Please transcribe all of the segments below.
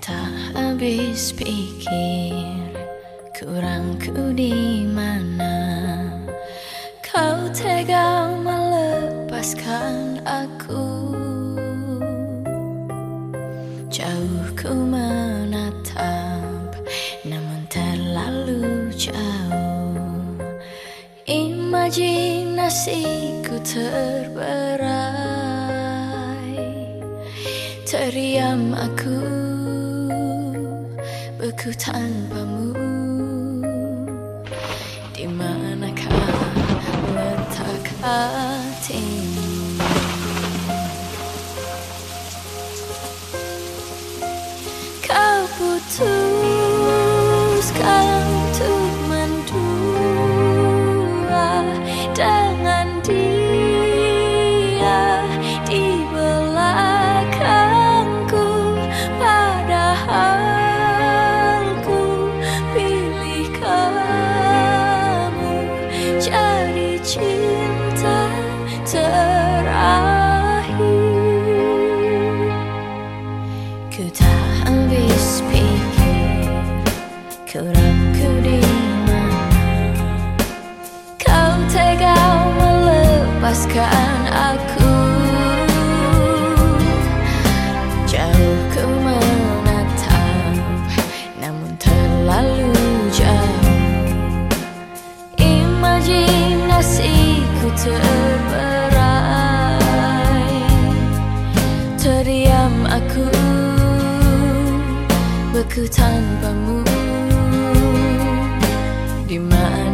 Tak habis pikir kurangku di mana? Kau tega melepaskan aku. Jauh ku menatap namun terlalu jauh. Imajinasiku terberai. Teriam aku beku tanpamu Di manakah letak hatimu melepaskan aku. Jauh ku menatap namun terlalu imajinasiku terberai. Terdiam aku. Beku tanpamu Di manakah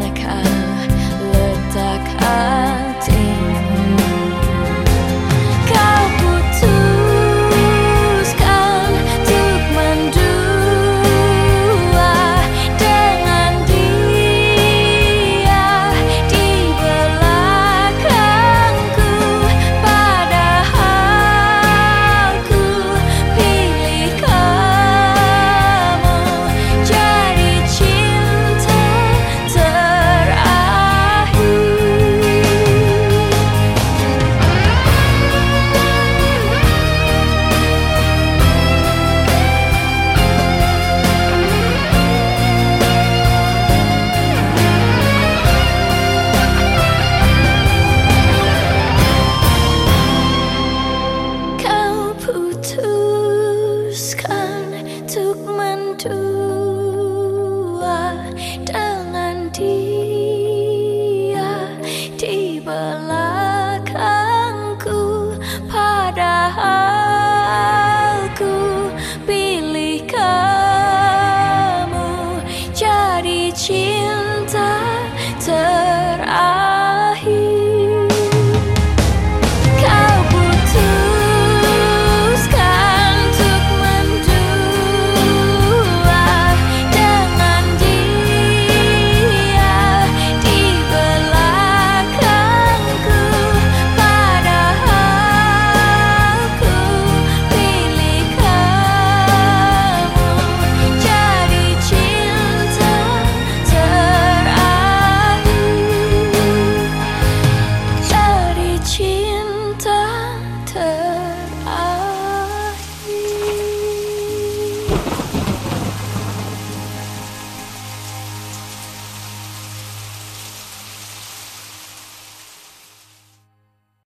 to